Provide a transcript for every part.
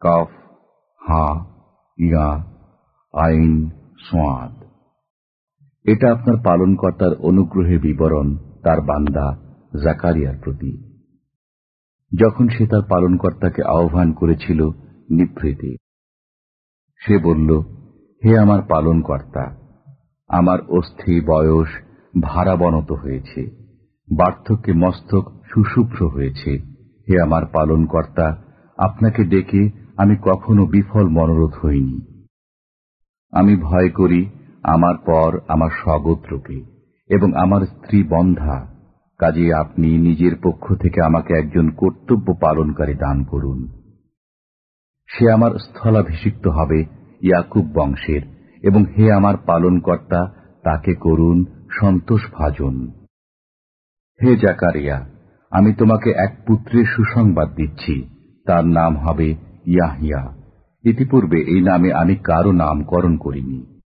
কফ, হা, ইয়া, আইন, সোয়াদ। এটা আপনার পালনকর্তার অনুগ্রহের বিবরণ, তার বান্দা জাকারিয়ার প্রতি যখন সে তার পালনকর্তাকে আহ্বান করেছিল নিভৃতে, সে বলল, হে আমার পালনকর্তা, আমার অস্থি বয়স ভারাবনত হয়েছে, বার্ধক্যে মস্তক সুশুভ্র হয়েছে। হে আমার পালনকর্তা, আপনাকে ডেকে আমি কখনো বিফল মনোরোধ হইনি। আমি ভয় করি আমার পর আমার স্বগোত্রকে এবং আমার স্ত্রী বন্ধা, কাজে আপনি নিজের পক্ষ থেকে আমাকে একজন কর্তব্য পালনকারী দান করুন। সে আমার স্থলাভিষিক্ত হবে ইয়াকুব বংশের এবং হে আমার পালনকর্তা, তাকে করুন সন্তোষ ভাজন। হে জাকারিয়া, আমি তোমাকে এক পুত্রের সুসংবাদ দিচ্ছি, তার নাম হবে ইয়াহিয়া, ইতিপূর্বে এই নামে আমি কারও নামকরণ করিনি।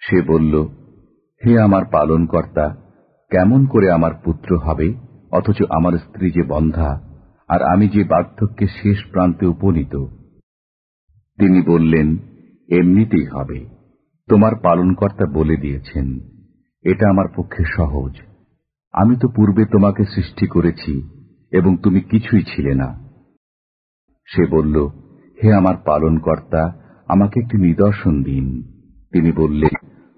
সে বলল, হে আমার পালনকর্তা, কেমন করে আমার পুত্র হবে, অথচ আমার স্ত্রী যে বন্ধা, আর আমি যে বার্ধক্যের শেষ প্রান্তে উপনীত। তিনি বললেন, এমনিতেই হবে। তোমার পালনকর্তা বলে দিয়েছেন, এটা আমার পক্ষে সহজ। আমি তো পূর্বে তোমাকে সৃষ্টি করেছি, এবং তুমি কিছুই ছিলে না। সে বলল, হে আমার পালনকর্তা, আমাকে একটি নিদর্শন দিন। তিনি বললেন,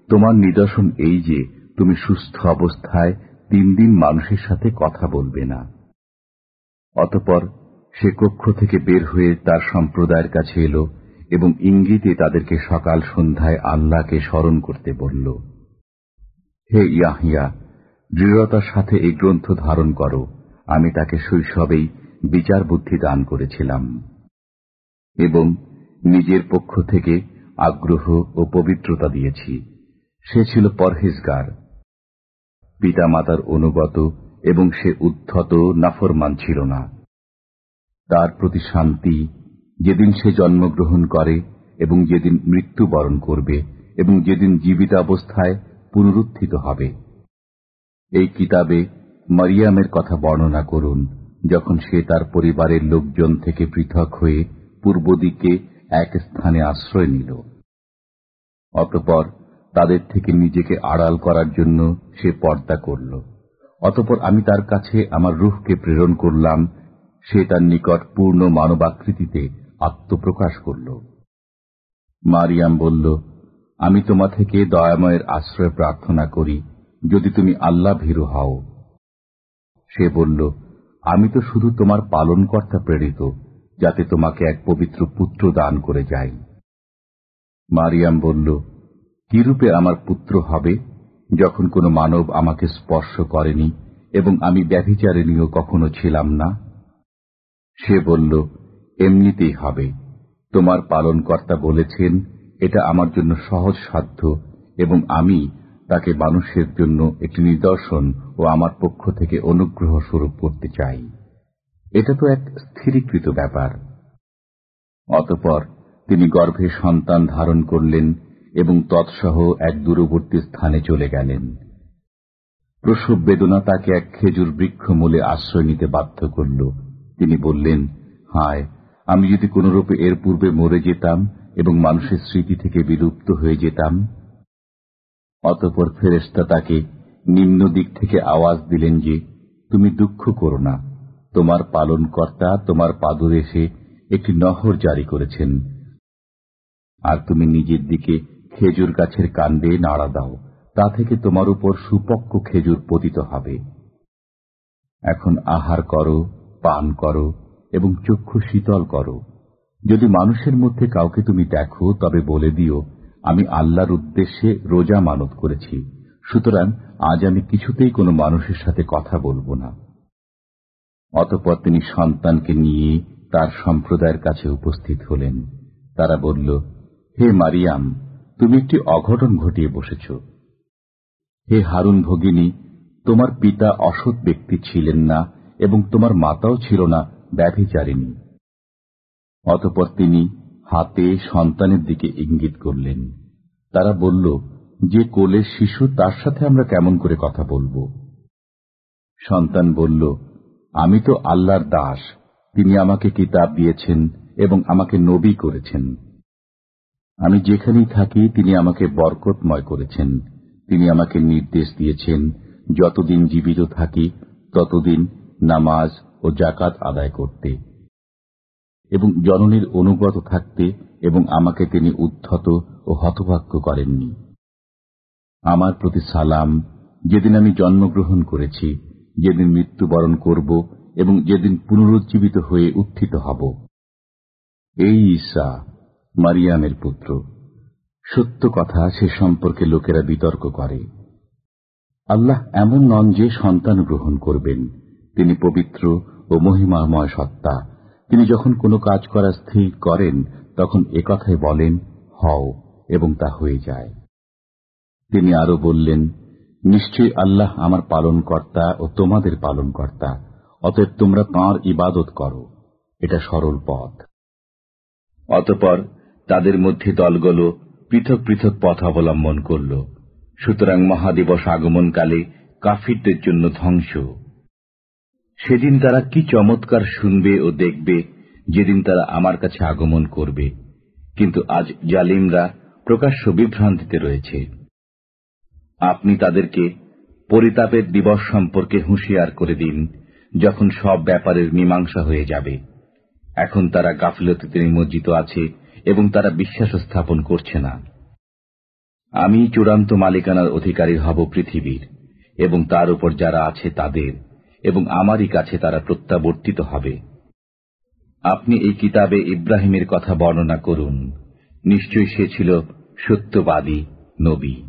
তোমার নিদর্শন এই যে, তুমি সুস্থ অবস্থায় তিন দিন মানুষের সাথে কথা বলবে না। অতপর সে কক্ষ থেকে বের হয়ে তার সম্প্রদায়ের কাছে এলো এবং ইঙ্গিতে তাদেরকে সকাল সন্ধ্যায় আল্লাহকে স্মরণ করতে বলল, হে ইয়াহিয়া, দৃঢ়তার সাথে এই গ্রন্থ ধারণ করো। আমি তাকে শৈশবেই বিচার বুদ্ধি দান করেছিলাম এবং নিজের পক্ষ থেকে আগ্রহ ও পবিত্রতা দিয়েছি। সে ছিল পরহেজগার, পিতামাতার অনুগত এবং সে উদ্ধত নাফরমান ছিল না। তার প্রতি শান্তি যেদিন সে জন্মগ্রহণ করে এবং যেদিন মৃত্যুবরণ করবে এবং যেদিন জীবিতাবস্থায় পুনরুত্থিত হবে। এই কিতাবে মারিয়ামের কথা বর্ণনা করুন। যখন সে তার পরিবারের লোকজন থেকে পৃথক হয়ে পূর্ব দিকে এক স্থানে আশ্রয় নিল। অতপর তাদের থেকে নিজেকে আড়াল করার জন্য সে পর্দা করল। অতপর আমি তার কাছে আমার রুহকে প্রেরণ করলাম। সে তার নিকট পূর্ণ মানবাকৃতিতে আত্মপ্রকাশ করল। মারিয়াম বলল, আমি তোমা থেকে দয়াময়ের আশ্রয় প্রার্থনা করি, যদি তুমি আল্লাহ ভীরু হও। সে বলল আমি তো শুধু তোমার পালনকর্তা প্রেরিত, যাতে তোমাকে এক পবিত্র পুত্র দান করে যাই। মারিয়াম বলল কিরূপে আমার পুত্র হবে যখন কোনো মানব আমাকে স্পর্শ করেনি এবং আমি ব্যভিচারিণীও কখনো ছিলাম না? সে বলল, এমনিতেই হবে। তোমার পালনকর্তা বলেছেন, এটা আমার জন্য সহজ সাধ্য এবং আমি তাকে মানুষের জন্য একটি নিদর্শন ও আমার পক্ষ থেকে অনুগ্রহ স্বরূপ করতে চাই। এটা তো এক স্থিরীকৃত ব্যাপার। অতপর তিনি গর্ভে সন্তান ধারণ করলেন এবং তৎসহ এক দূরবর্তী স্থানে চলে গেলেন। প্রসব বেদনা তাকে এক খেজুর বৃক্ষ মূলে আশ্রয় নিতে বাধ্য করল। তিনি বললেন, হায়, আমি যদি কোনরূপে এর পূর্বে মরে যেতাম এবং মানুষের স্মৃতি থেকে বিলুপ্ত হয়ে যেতাম অতপর ফেরেস্তা তাকে নিম্ন দিক থেকে আওয়াজ দিলেন যে, তুমি দুঃখ করো না। তোমার পালন কর্তা তোমার পাদদেশে একটি নহর জারি করেছেন। আর তুমি নিজের দিকে খেজুর গাছের কাণ্ডে নাড়া দাও। তা থেকে তোমার উপর সুপক্ষ খেজুর পতিত হবে। এখন আহার করো, পান করো এবং চক্ষু শীতল করো। যদি মানুষের মধ্যে কাউকে তুমি দেখো, তবে বলে দিও আমি আল্লাহর উদ্দেশ্যে রোজা মানত করেছি। সুতরাং আজ আমি কিছুতেই কোনো মানুষের সাথে কথা বলব না। অতপর তিনি সন্তানকে নিয়ে তার সম্প্রদায়ের কাছে উপস্থিত হলেন। তারা বলল, হে মারিয়াম, তুমি একটি অঘটন ঘটিয়ে বসেছ। হে হারুন ভগিনী, তোমার পিতা অসৎ ব্যক্তি ছিলেন না এবং তোমার মাতাও ছিল না, ব্যভিচারিণী। অতপর তিনি হাতে সন্তানের দিকে ইঙ্গিত করলেন। তারা বলল, যে কোলের শিশু, তার সাথে আমরা কেমন করে কথা বলব? সন্তান বলল, আমি তো আল্লাহর দাস, তিনি আমাকে কিতাব দিয়েছেন এবং আমাকে নবী করেছেন। আমি যেখানেই থাকি, তিনি আমাকে বরকতময় করেছেন। তিনি আমাকে নির্দেশ দিয়েছেন, যতদিন জীবিত থাকি, ততদিন নামাজ ও জাকাত আদায় করতে। এবং জননীর অনুগত থাকতে এবং আমাকে তিনি উদ্ধত ও হতভাগ্য করেননি। আমার প্রতি সালাম। যেদিন আমি জন্মগ্রহণ করেছি, যেদিন মৃত্যুবরণ করব এবং যেদিন পুনরুজ্জীবিত হয়ে উত্থিত হব। এই ঈসা, মারিয়ামের পুত্র। সত্য কথা সে সম্পর্কে লোকেরা বিতর্ক করে। আল্লাহ এমন নন যে সন্তান গ্রহণ করবেন। তিনি পবিত্র ও মহিমাময় সত্তা। তিনি যখন কোনো কাজ করা স্থির করেন, তখন একথাই বলেন, হও, এবং তা হয়ে যায়। তিনি আরও বললেন, নিশ্চয়ই আল্লাহ আমার পালন কর্তা ও তোমাদের পালন কর্তা অতএব তোমরা তাঁর ইবাদত করো। এটা সরল পথ। অতপর তাদের মধ্যে দলগুলো পৃথক পৃথক পথ অবলম্বন করল। সুতরাং মহাদিবস আগমনকালে কাফিরদের জন্য ধ্বংস। সেদিন তারা কি চমৎকার শুনবে ও দেখবে, যেদিন তারা আমার কাছে আগমন করবে। কিন্তু আজ জালিমরা প্রকাশ্য বিভ্রান্তিতে রয়েছে। আপনি তাদেরকে পরিতাপের দিবস সম্পর্কে হুঁশিয়ার করে দিন, যখন সব ব্যাপারের মীমাংসা হয়ে যাবে। এখন তারা গাফিলতিতে নিমজ্জিত আছে এবং তারা বিশ্বাস স্থাপন করছে না। আমি চূড়ান্ত মালিকানার অধিকারী হব পৃথিবীর, এবং তার উপর যারা আছে তাদের। এবং আমারই কাছে তারা প্রত্যাবর্তিত হবে। আপনি এই কিতাবে ইব্রাহিমের কথা বর্ণনা করুন। নিশ্চয়ই সে ছিল সত্যবাদী নবী।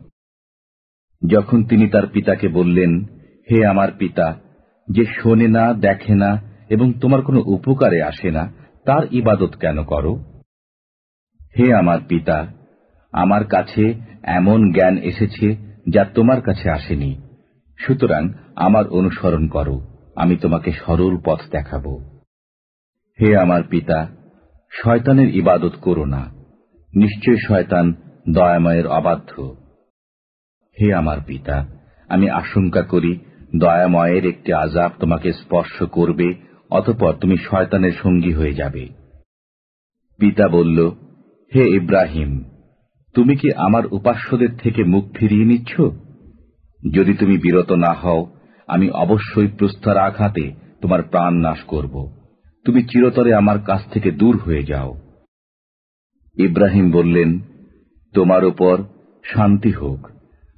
যখন তিনি তার পিতাকে বললেন, হে আমার পিতা, যে শোনে না, দেখে না, এবং তোমার কোনো উপকারে আসে না, তার ইবাদত কেন করো? হে আমার পিতা, আমার কাছে এমন জ্ঞান এসেছে যা তোমার কাছে আসেনি সুতরাং আমার অনুসরণ করো, আমি তোমাকে সরল পথ দেখাব। হে আমার পিতা, শয়তানের ইবাদত করো না, নিশ্চয় শয়তান দয়াময়ের অবাধ্য। হে আমার পিতা, আমি আশঙ্কা করি দয়াময়ের একটি আজাব তোমাকে স্পর্শ করবে, অতপর তুমি শয়তানের সঙ্গী হয়ে যাবে। পিতা বলল, হে ইব্রাহিম, তুমি কি আমার উপাস্যদের থেকে মুখ ফিরিয়ে নিচ্ছ? যদি তুমি বিরত না হও, আমি অবশ্যই প্রস্তার আঘাতে তোমার প্রাণ নাশ করব। তুমি চিরতরে আমার কাছ থেকে দূর হয়ে যাও। ইব্রাহিম বললেন, তোমার উপর শান্তি হোক।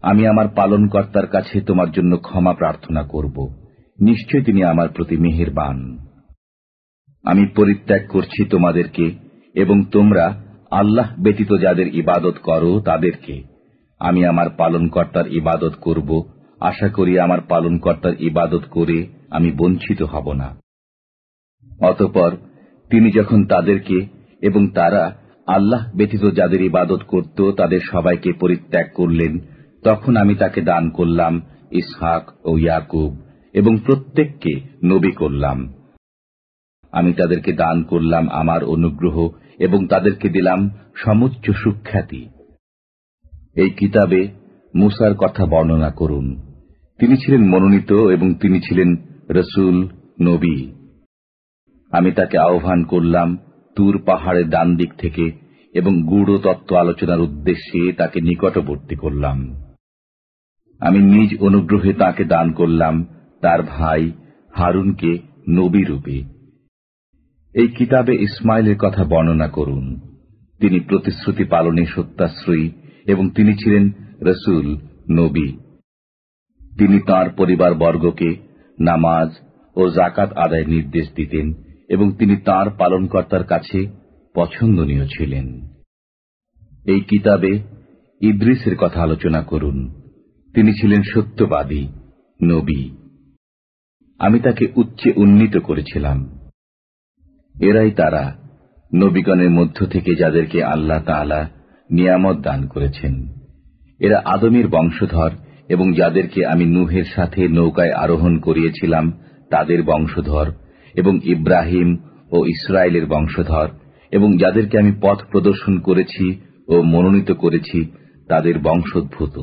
আমি আমার পালনকর্তার কাছে তোমার জন্য ক্ষমা প্রার্থনা করব। নিশ্চয় তিনি আমার প্রতি মেহেরবান। আমি পরিত্যাগ করছি তোমাদেরকে এবং তোমরা আল্লাহ ব্যতীত যাদের ইবাদত করো তাদেরকে। আমি আমার পালনকর্তার ইবাদত করব। আশা করি আমার পালনকর্তার ইবাদত করে আমি বঞ্চিত হব না। অতপর তিনি যখন তাদেরকে এবং তারা আল্লাহ ব্যতীত যাদের ইবাদত করত তাদের সবাইকে পরিত্যাগ করলেন, তখন আমি তাকে দান করলাম ইসহাক ও ইয়াকুব এবং প্রত্যেককে নবী করলাম। আমি তাদেরকে দান করলাম আমার অনুগ্রহ এবং তাদেরকে দিলাম সমুচ্চ সুখ্যাতি। এই কিতাবে মুসার কথা বর্ণনা করুন। তিনি ছিলেন মনোনীত এবং তিনি ছিলেন রসুল, নবী। আমি তাকে আহ্বান করলাম তুর পাহাড়ের ডান দিক থেকে এবং গূঢ় তত্ত্ব আলোচনার উদ্দেশ্যে তাকে নিকটবর্তী করলাম। আমি নিজ অনুগ্রহে তাকে দান করলাম তার ভাই হারুনকে নবী রূপে। এই কিতাবে ইসমাইলের কথা বর্ণনা করুন। তিনি প্রতিশ্রুতি পালনে সত্যাশ্রয়ী এবং তিনি ছিলেন রসুল, নবী। তিনি তার পরিবার বর্গকে নামাজ ও জাকাত আদায় নির্দেশ দিতেন এবং তিনি তাঁর পালনকর্তার কাছে পছন্দনীয় ছিলেন। এই কিতাবে ইদ্রিসের কথা আলোচনা করুন। তিনি ছিলেন সত্যবাদী, নবী। আমি তাকে উচ্চে উন্নীত করেছিলাম। এরাই তারা, নবীগণের মধ্য থেকে যাদেরকে আল্লাহ তালা নিয়ামত দান করেছেন। এরা আদমের বংশধর এবং যাদেরকে আমি নুহের সাথে নৌকায় আরোহণ করিয়েছিলাম, তাদের বংশধর এবং ইব্রাহিম ও ইসরায়েলের বংশধর এবং যাদেরকে আমি পথ প্রদর্শন করেছি ও মনোনীত করেছি, তাদের বংশোদ্ভূত।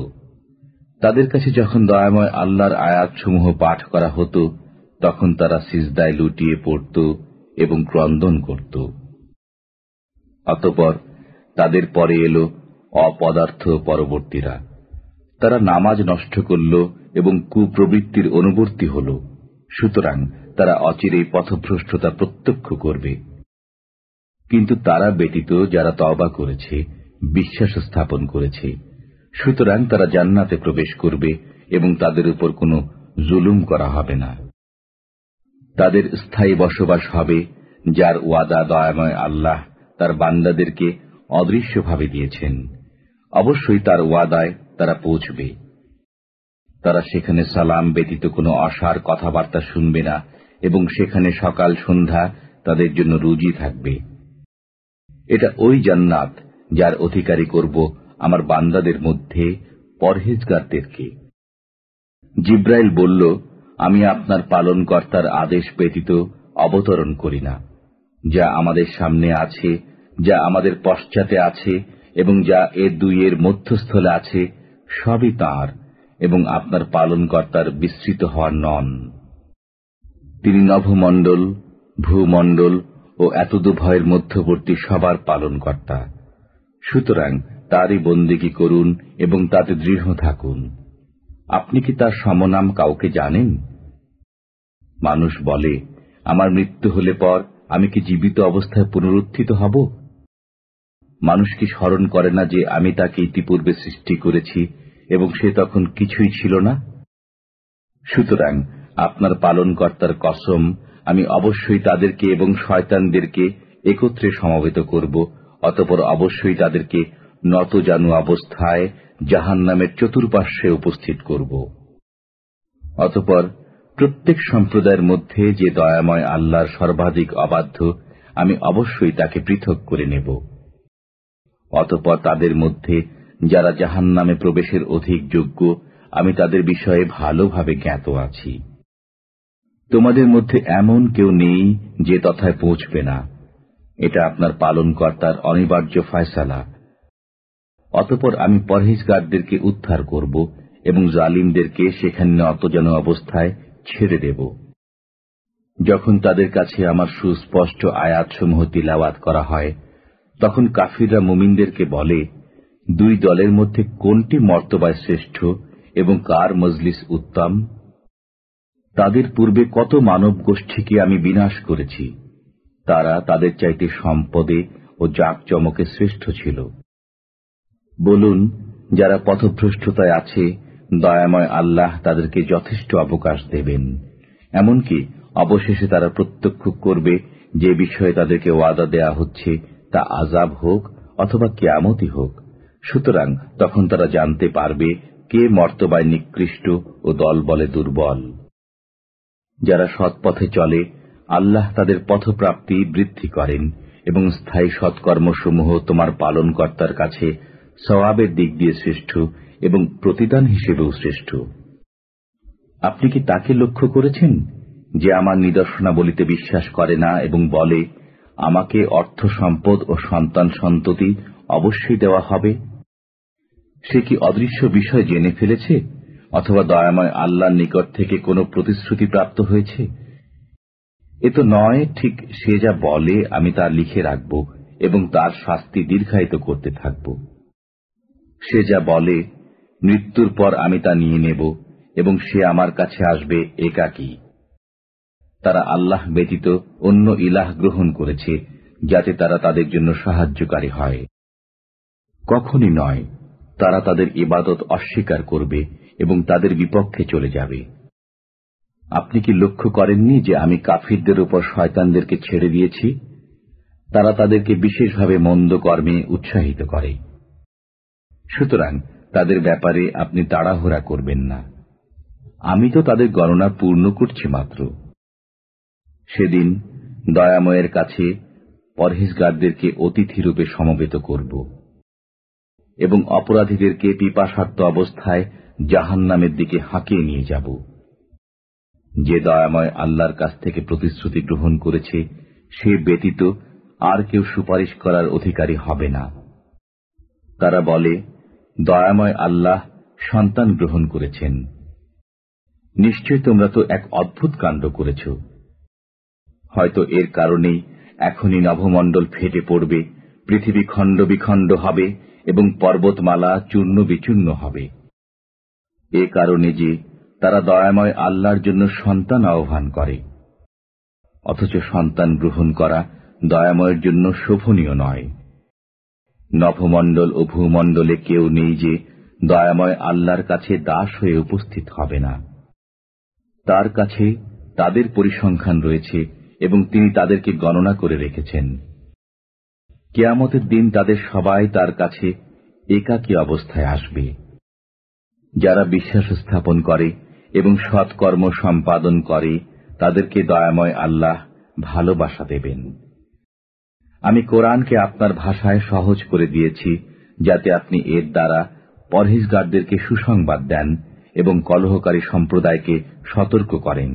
তাদের কাছে যখন দয়াময় আল্লাহর আয়াতসমূহ পাঠ করা হতো, তখন তারা সিজদায় লুটিয়ে পড়ত এবং ক্রন্দন করত। অতপর তাদের পরে এলো অপদার্থ পরবর্তীরা। তারা নামাজ নষ্ট করল এবং কুপ্রবৃত্তির অনুবর্তী হল। সুতরাং তারা অচিরেই পথভ্রষ্টতা প্রত্যক্ষ করবে। কিন্তু তারা ব্যতীত যারা তবা করেছে, বিশ্বাস স্থাপন করেছে, সুতরাং তারা জান্নাতে প্রবেশ করবে এবং তাদের উপর কোনো জুলুম করা হবে না। তাদের স্থায়ী বসবাস হবে, যার ওয়াদা দয়াময় আল্লাহ তার বান্দাদেরকে অদৃশ্যভাবে দিয়েছেন। অবশ্যই তার ওয়াদায় তারা পৌঁছবে। তারা সেখানে সালাম ব্যতীত কোনো অসার কথাবার্তা শুনবে না এবং সেখানে সকাল সন্ধ্যা তাদের জন্য রুজি থাকবে। এটা ওই জান্নাত যার অধিকারী করব আমার বান্দাদের মধ্যে পরহেজগারদেরকে। জিব্রাইল বলল, আমি আপনার পালনকর্তার আদেশ ব্যতীত অবতরণ করি না। যা আমাদের সামনে আছে যা আমাদের পশ্চাতে আছে এবং যা এ দুইয়ের মধ্যস্থলে আছে, সবই তাঁর এবং আপনার পালনকর্তার বিস্তৃত হওয়ার নন। তিনি নভমণ্ডল, ভূমণ্ডল ও এতদুভয়ের মধ্যবর্তী সবার পালনকর্তা। সুতরাং তারই বন্দিগি করুন এবং তাতে দৃঢ় থাকুন। আপনি কি তার সমনাম কাউকে জানেন? মানুষ বলে, আমার মৃত্যু হলে পর আমি কি জীবিত অবস্থায় পুনরুত্থিত হব? মানুষ কি স্মরণ করে না যে আমি তাকে ইতিপূর্বে সৃষ্টি করেছি এবং সে তখন কিছুই ছিল না? সুতরাং আপনার পালনকর্তার কসম, আমি অবশ্যই তাদেরকে এবং শয়তানদেরকে একত্রে সমবেত করব, অতপর অবশ্যই তাদেরকে নত জানু অবস্থায় জাহান নামের চতুর্পার্শ্বে উপস্থিত করব। অতপর প্রত্যেক সম্প্রদায়ের মধ্যে যে দয়াময় আল্লাহর সর্বাধিক অবাধ্য, আমি অবশ্যই তাকে পৃথক করে নেব। অতপর তাদের মধ্যে যারা জাহান নামে প্রবেশের অধিক যোগ্য, আমি তাদের বিষয়ে ভালোভাবে জ্ঞাত আছি। তোমাদের মধ্যে এমন কেউ নেই যে তথায় পৌঁছবে না। এটা আপনার পালনকর্তার অনিবার্য ফয়সালা। অতপর আমি পরহেজগারদেরকে উদ্ধার করব এবং জালিমদেরকে সেখানে অতজন অবস্থায় ছেড়ে দেব। যখন তাদের কাছে আমার সুস্পষ্ট আয়াতসমূহ তিলাওয়াত করা হয় তখন কাফিররা মুমিনদেরকে বলে, দুই দলের মধ্যে কোনটি মর্তবায় শ্রেষ্ঠ এবং কার মজলিস উত্তম? তাদের পূর্বে কত মানব গোষ্ঠীকে আমি বিনাশ করেছি, তারা তাদের চাইতে সম্পদে ও জাঁকজমকে শ্রেষ্ঠ ছিল। বলুন, যারা পথভ্রষ্টতায় আছে, দয়াময় আল্লাহ তাদেরকে যথেষ্ট অবকাশ দেবেন। এমনকি অবশেষে তারা প্রত্যক্ষ করবে যে বিষয়ে তাদেরকে ওয়াদা দেয়া হচ্ছে তা আজাব হোক অথবা কেয়ামতি হোক। সুতরাং তখন তারা জানতে পারবে কে মর্তবায় নিকৃষ্ট ও দল বলে দুর্বল। যারা সৎপথে চলে, আল্লাহ তাদের পথপ্রাপ্তি বৃদ্ধি করেন এবং স্থায়ী সৎকর্মসমূহ তোমার পালনকর্তার কাছে সওয়াবের দিক দিয়ে শ্রেষ্ঠ এবং প্রতিদান হিসেবেও শ্রেষ্ঠ। আপনি কি তাকে লক্ষ্য করেছেন যে আমার নিদর্শনা বলিতে বিশ্বাস করে না এবং বলে আমাকে অর্থ সম্পদ ও সন্তান সন্ততি অবশ্যই দেওয়া হবে। সে কি অদৃশ্য বিষয় জেনে ফেলেছে? অথবা দয়াময় আল্লাহর নিকট থেকে কোনো প্রতিশ্রুতি প্রাপ্ত হয়েছে? এ তো নয়, ঠিক সে যা বলে আমি তা লিখে রাখব এবং তার শাস্তি দীর্ঘায়িত করতে থাকব। সে যা বলে, মৃত্যুর পর আমি তা নিয়ে নেব এবং সে আমার কাছে আসবে একাকী। তারা আল্লাহ ব্যতীত অন্য ইলাহ গ্রহণ করেছে, যাতে তারা তাদের জন্য সাহায্যকারী হয়। কখনই নয়, তারা তাদের ইবাদত অস্বীকার করবে এবং তাদের বিপক্ষে চলে যাবে। আপনি কি লক্ষ্য করেননি যে আমি কাফিরদের উপর শয়তানদেরকে ছেড়ে দিয়েছি? তারা তাদেরকে বিশেষভাবে মন্দ কর্মে উৎসাহিত করে। সুতরাং তাদের ব্যাপারে আপনি তাড়াহুড়া করবেন না। আমি তো তাদের গণনা পূর্ণ করছি মাত্র। সেদিন দয়াময়ের কাছে পরহেজগারদেরকে অতিথিরূপে সমবেত করব এবং অপরাধীদেরকে পিপাসার্থ অবস্থায় জাহান নামের দিকে হাঁকিয়ে নিয়ে যাব। যে দয়াময় আল্লাহর কাছ থেকে প্রতিশ্রুতি গ্রহণ করেছে, সে ব্যতীত আর কেউ সুপারিশ করার অধিকারী হবে না। তারা বলে, দয়াময় আল্লাহ সন্তান গ্রহণ করেছেন। নিশ্চয় তোমরা তো এক অদ্ভুত কাণ্ড করেছ। হয়তো এর কারণেই এখনই নভমণ্ডল ফেটে পড়বে, পৃথিবী খণ্ড বিখণ্ড হবে এবং পর্বতমালা চূর্ণ বিচূর্ণ হবে। এ কারণে যে তারা দয়াময় আল্লাহর জন্য সন্তান আহ্বান করে। অথচ সন্তান গ্রহণ করা দয়াময়ের জন্য শোভনীয় নয়। নভমণ্ডল ও ভূমণ্ডলে কেউ নেই যে দয়াময় আল্লাহর কাছে দাস হয়ে উপস্থিত হবে না। তার কাছে তাদের পরিসংখ্যান রয়েছে এবং তিনি তাদেরকে গণনা করে রেখেছেন। কেয়ামতের দিন তাদের সবাই তার কাছে একাকী অবস্থায় আসবে। যারা বিশ্বাস স্থাপন করে এবং সৎকর্ম সম্পাদন করে, তাদেরকে দয়াময় আল্লাহ ভালোবাসা দেবেন। আমি কোরআনকে আপনার ভাষায় সহজ করে দিয়েছি, যাতে আপনি এর দ্বারা পরহেজগারদেরকে সুসংবাদ দেন এবং কলহকারী সম্প্রদায়কে সতর্ক করেন।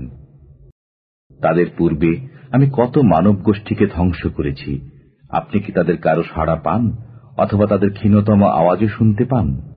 তাদের পূর্বে আমি কত মানব গোষ্ঠীকে ধ্বংস করেছি। আপনি কি তাদের কারও সাড়া পান? অথবা তাদের ক্ষীণতম আওয়াজও শুনতে পান?